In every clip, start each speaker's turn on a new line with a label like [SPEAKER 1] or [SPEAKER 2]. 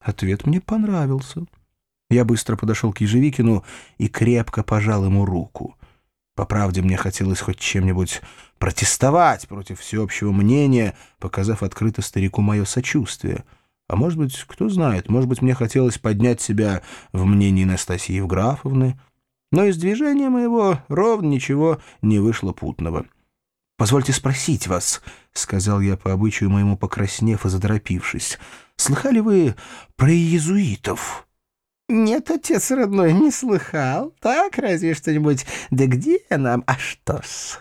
[SPEAKER 1] Ответ мне понравился. Я быстро подошел к Ежевикину и крепко пожал ему руку. По правде, мне хотелось хоть чем-нибудь протестовать против всеобщего мнения, показав открыто старику мое сочувствие. А может быть, кто знает, может быть, мне хотелось поднять себя в мнении Настасии Евграфовны, но из движения моего ровно ничего не вышло путного. «Позвольте спросить вас», — сказал я по обычаю моему покраснев и заторопившись, — «слыхали вы про иезуитов?»
[SPEAKER 2] «Нет, отец родной, не слыхал. Так, разве что-нибудь. Да где нам? А что-с?»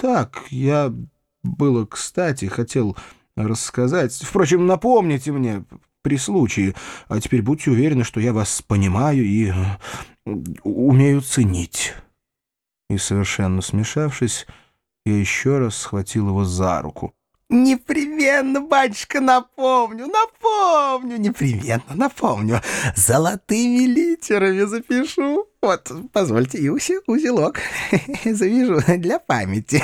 [SPEAKER 1] «Так, я было кстати хотел рассказать. Впрочем, напомните мне при случае. А теперь будьте уверены, что я вас понимаю и э, умею ценить». И, совершенно смешавшись, я еще раз схватил его за руку.
[SPEAKER 2] «Непременно, батюшка, напомню, напомню, непременно напомню. Золотыми литерами запишу. Вот, позвольте, и узелок завяжу для памяти».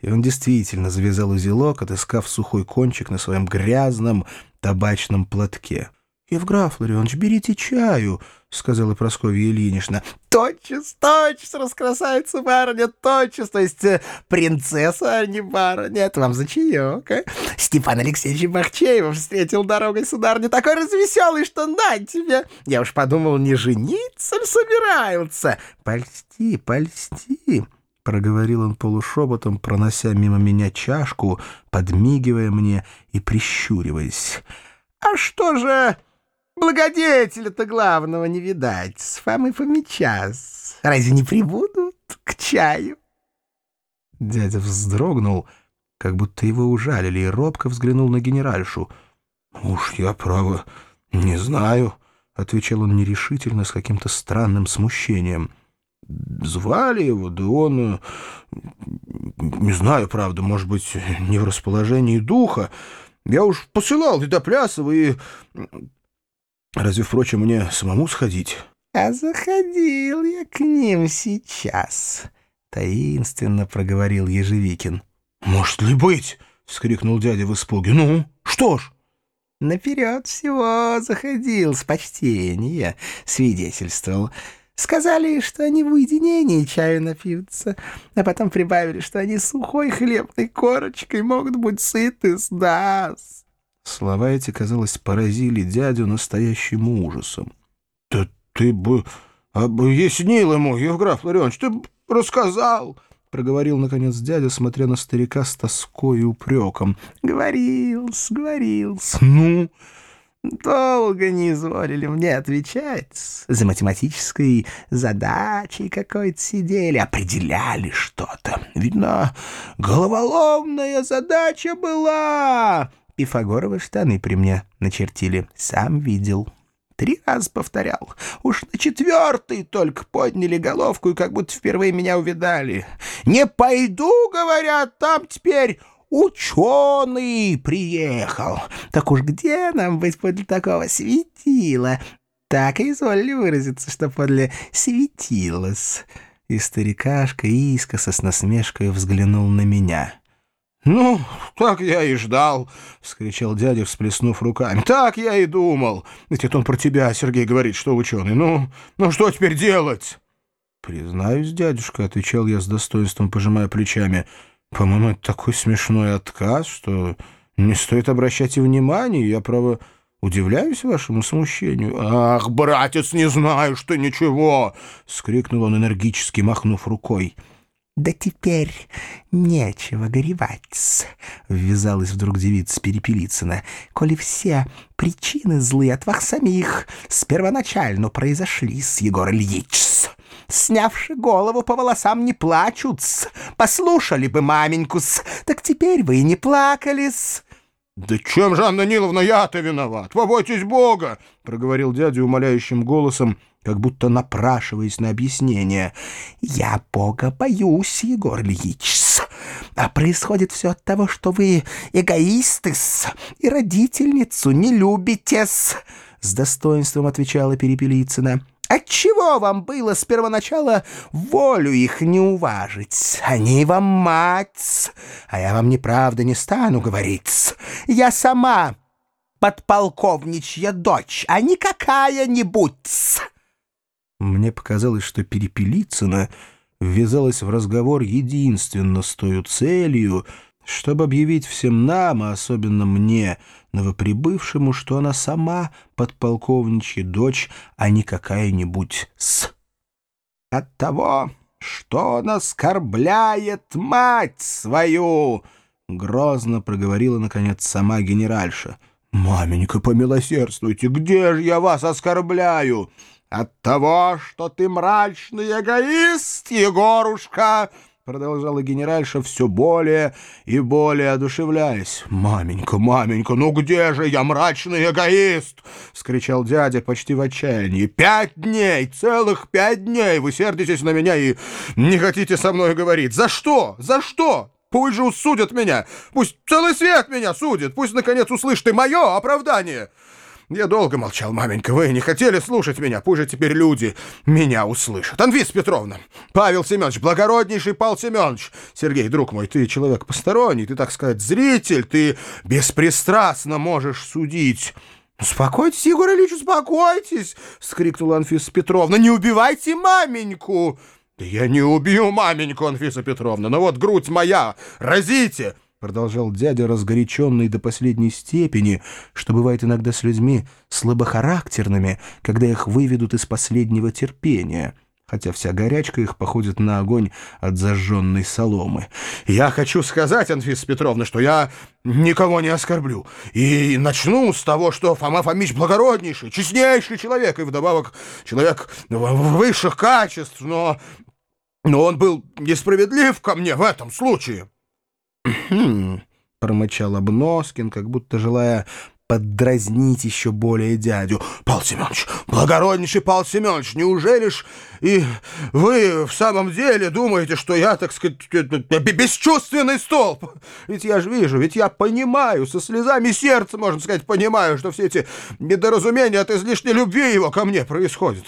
[SPEAKER 1] И он действительно завязал узелок, отыскав сухой кончик на своем грязном табачном платке. «Евграф Ларионович, берите чаю», — сказала Прасковья Ильинична.
[SPEAKER 2] «Тотчас, тотчас, раскрасавица барыня, тотчас, то есть э, принцесса, а не барыня, это вам за чаек, а? Степан Алексеевич Бахчеев встретил дорогой, сударыня, такой развеселый, что на тебе. Я уж подумал, не жениться ли собираются?
[SPEAKER 1] Польсти, польсти». — проговорил он полушепотом, пронося мимо меня чашку, подмигивая мне и прищуриваясь.
[SPEAKER 2] «А что же Благодетеля-то главного не видать, с Фомы Фомича. Разве не прибудут к чаю?
[SPEAKER 1] Дядя вздрогнул, как будто его ужалили, и робко взглянул на генеральшу. «Уж я, право, не знаю», — отвечал он нерешительно, с каким-то странным смущением. «Звали его, да он... Не знаю, правда, может быть, не в расположении духа. Я уж посылал Ледоплясова и Разве, впрочем, мне самому сходить?
[SPEAKER 2] — А заходил я к ним сейчас, — таинственно проговорил Ежевикин.
[SPEAKER 1] — Может ли быть? — вскрикнул дядя в испуге. — Ну, что ж?
[SPEAKER 2] — Наперед всего заходил с почтения, — свидетельствовал. Сказали, что они в уединении чаю напьются, а потом прибавили, что они сухой хлебной корочкой могут быть сыты с нас.
[SPEAKER 1] Слова эти, казалось, поразили дядю настоящим ужасом. — Да ты бы объяснил ему, Евграф Ларионович, ты бы рассказал, — проговорил, наконец, дядя, смотря на старика с тоской и упреком.
[SPEAKER 2] — Говорил-с, говорил-с.
[SPEAKER 1] — Ну?
[SPEAKER 2] — Долго не изволили мне отвечать. За математической задачей какой-то сидели, определяли что-то. Видно, головоломная задача была. Пифагоровы штаны при мне начертили. Сам видел. Три раза повторял. Уж на четвертый только подняли головку и как будто впервые меня увидали. «Не пойду, — говорят, — там теперь ученый приехал. Так уж где нам быть подле такого светила? Так и изволили выразиться, что подле светилось». И старикашка искоса с насмешкой взглянул на меня.
[SPEAKER 1] «Ну, так я и ждал!» — вскричал дядя, всплеснув руками. «Так я и думал! Ведь это он про тебя, Сергей, говорит, что ученый. Ну, ну что теперь делать?» «Признаюсь, дядюшка», — отвечал я с достоинством, пожимая плечами, «по-моему, это такой смешной отказ, что не стоит обращать и внимания. Я, право, удивляюсь вашему смущению». «Ах, братец, не знаю, что ничего!» — скрикнул он энергически, махнув рукой.
[SPEAKER 2] «Да теперь нечего горевать», — ввязалась вдруг девица Перепелицына, «коли все причины злые от вас самих с первоначально произошли с Егор Ильич. Снявши голову по волосам не плачут послушали бы маменьку-с, так теперь вы и не плакались».
[SPEAKER 1] «Да чем же, Анна Ниловна, я-то виноват? Побойтесь Бога!» — проговорил дядя умоляющим голосом, — как будто напрашиваясь на объяснение.
[SPEAKER 2] «Я Бога боюсь, Егор Ильич, а происходит все от того, что вы эгоисты и родительницу не любите -с. с достоинством отвечала Перепелицына. Отчего вам было с первоначала волю их не уважить? Они вам мать, а я вам неправда не стану говорить. Я сама подполковничья дочь, а не какая-нибудь.
[SPEAKER 1] Мне показалось, что Перепелицына ввязалась в разговор единственно с той целью, чтобы объявить всем нам, а особенно мне, новоприбывшему, что она сама подполковничья дочь, а не какая-нибудь с.
[SPEAKER 2] От того, что он оскорбляет мать свою, грозно проговорила, наконец, сама генеральша. «Маменька, помилосердствуйте, где же я вас оскорбляю?» «От того, что ты мрачный эгоист, Егорушка!» Продолжала генеральша все более и более одушевляясь. «Маменька, маменька, ну где же я мрачный эгоист?» — скричал дядя почти в отчаянии. «Пять дней, целых пять дней вы сердитесь на меня и не хотите со мной говорить. За что? За что? Пусть же усудят меня! Пусть целый свет меня судит! Пусть, наконец, услышит и мое оправдание!» Я долго молчал, маменька, вы не хотели слушать меня, пусть теперь люди меня услышат. Анфиса Петровна, Павел Семенович, благороднейший Павел Семенович. Сергей, друг мой, ты человек посторонний, ты, так сказать, зритель, ты беспристрастно можешь судить. «Успокойтесь, Егор Ильич, успокойтесь!» — скрикнула Анфиса Петровна. «Не убивайте маменьку!» «Да я не убью маменьку, Анфиса Петровна, но вот грудь моя, разите!» Продолжал дядя, разгоряченный до последней степени, что бывает иногда с людьми слабохарактерными, когда их выведут из последнего терпения, хотя вся горячка их походит на огонь от зажженной соломы. «Я хочу сказать, Анфиса Петровна, что я никого не оскорблю, и начну с того, что Фома Фомич благороднейший, честнейший человек, и вдобавок человек высших качеств, но... но он был несправедлив ко мне в этом случае».
[SPEAKER 1] «Хм...» — промычал Обноскин, как будто желая поддразнить еще более дядю.
[SPEAKER 2] «Пал Семенович, благороднейший Пал Семенович, неужели ж и вы в самом деле думаете, что я, так сказать, бесчувственный столб? Ведь я же вижу, ведь я понимаю, со слезами сердца, можно сказать, понимаю, что все эти недоразумения от излишней любви его ко мне происходят.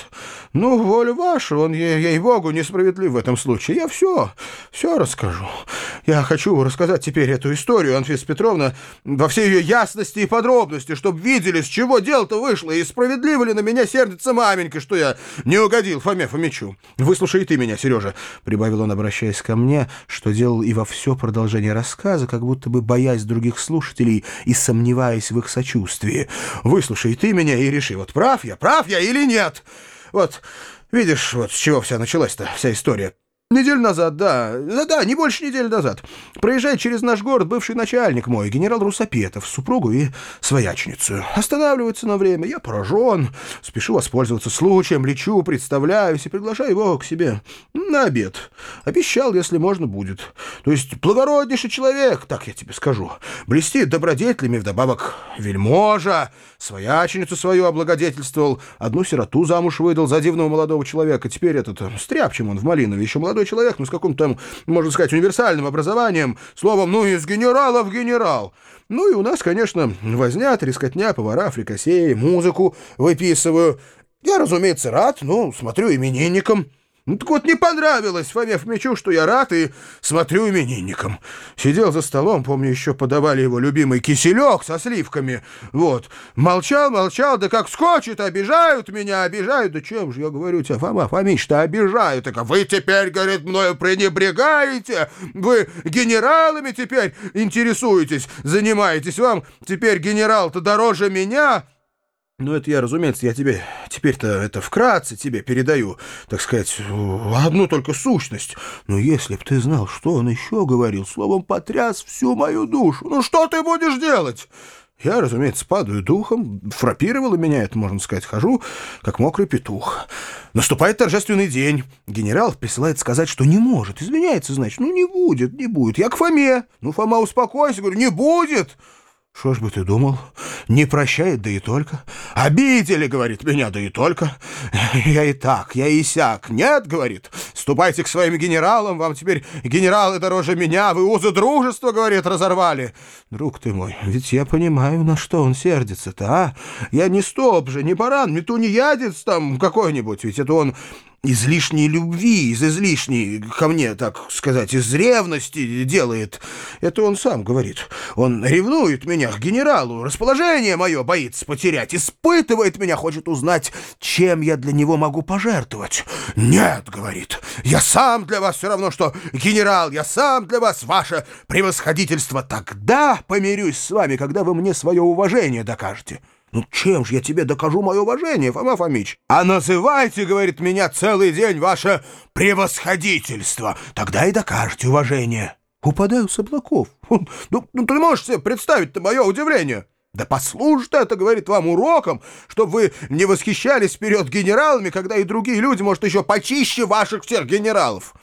[SPEAKER 2] Ну, воля ваша, он, ей-богу, несправедлив в этом случае. Я все, все расскажу. Я хочу рассказать теперь эту историю, Анфиса Петровна, во всей ее ясности и подробности, чтобы видели, с чего дело-то вышло, и справедливо ли на меня сердится маменька, что я не угодил Фоме Фомичу. Выслушай ты меня, Сережа, — прибавил он, обращаясь ко мне, что делал и во все продолжение рассказа, как будто бы боясь других слушателей и сомневаясь в их сочувствии. Выслушай ты меня и реши, вот прав я, прав я или нет. Вот, видишь, вот с чего вся началась-то, вся история. Неделю назад, да. Да-да, не больше недели назад. Проезжает через наш город бывший начальник мой, генерал Русопетов, супругу и свояченицу. Останавливается на время. Я поражен. Спешу воспользоваться случаем, лечу, представляюсь и приглашаю его к себе на обед. Обещал, если можно будет. То есть благороднейший человек, так я тебе скажу. Блестит добродетелями, вдобавок вельможа. Свояченицу свою облагодетельствовал. Одну сироту замуж выдал за дивного молодого человека. Теперь этот, стряпчем он в Малинове, еще молодой молодой человек, ну, с каким-то можно сказать, универсальным образованием, словом, ну, из генерала в генерал. Ну, и у нас, конечно, возня, трескотня, повара, фрикасеи, музыку выписываю. Я, разумеется, рад, ну, смотрю именинником. Ну, так вот, не понравилось Фоме Фомичу, что я рад и смотрю именинником. Сидел за столом, помню, еще подавали его любимый киселек со сливками. Вот. Молчал, молчал, да как скочит, обижают меня, обижают. Да чем же, я говорю тебе, Фома Фомич-то обижают. Так вы теперь, говорит, мною пренебрегаете? Вы генералами теперь интересуетесь, занимаетесь. Вам теперь генерал-то дороже меня?» Ну, это я, разумеется, я тебе теперь-то это вкратце тебе передаю, так сказать, одну только сущность. Но если б ты знал, что он еще говорил, словом, потряс всю мою душу. Ну, что ты будешь делать? Я, разумеется, падаю духом, фрапировало меня это, можно сказать, хожу, как мокрый петух. Наступает торжественный день. Генерал присылает сказать, что не может. Извиняется, значит, ну не будет, не будет. Я к Фоме. Ну, Фома, успокойся, говорю, не будет. Что ж бы ты думал? Не прощает, да и только. Обидели, говорит, меня, да и только. Я и так, я и сяк. Нет, говорит, ступайте к своим генералам, вам теперь генералы дороже меня, вы узы дружества, говорит, разорвали. Друг ты мой, ведь я понимаю, на что он сердится-то, а? Я не стоп же, не баран, не тунеядец там какой-нибудь, ведь это он
[SPEAKER 1] излишней любви, из излишней, ко мне, так сказать, из ревности делает. Это он сам говорит. Он ревнует меня к генералу, расположение мое боится потерять, испытывает меня, хочет узнать, чем я для него могу пожертвовать. Нет, говорит, я сам для вас все равно, что генерал, я сам для вас ваше превосходительство. Тогда помирюсь с вами, когда вы мне свое уважение докажете. Ну чем же я тебе докажу мое уважение, Фома Фомич? А называйте, говорит, меня целый день ваше превосходительство. Тогда и докажете уважение. Упадаю с облаков. Ну, ну ты можешь себе представить-то мое удивление. Да послужит это, говорит, вам уроком, чтобы вы не восхищались вперед генералами, когда и другие люди, может, еще почище ваших всех генералов.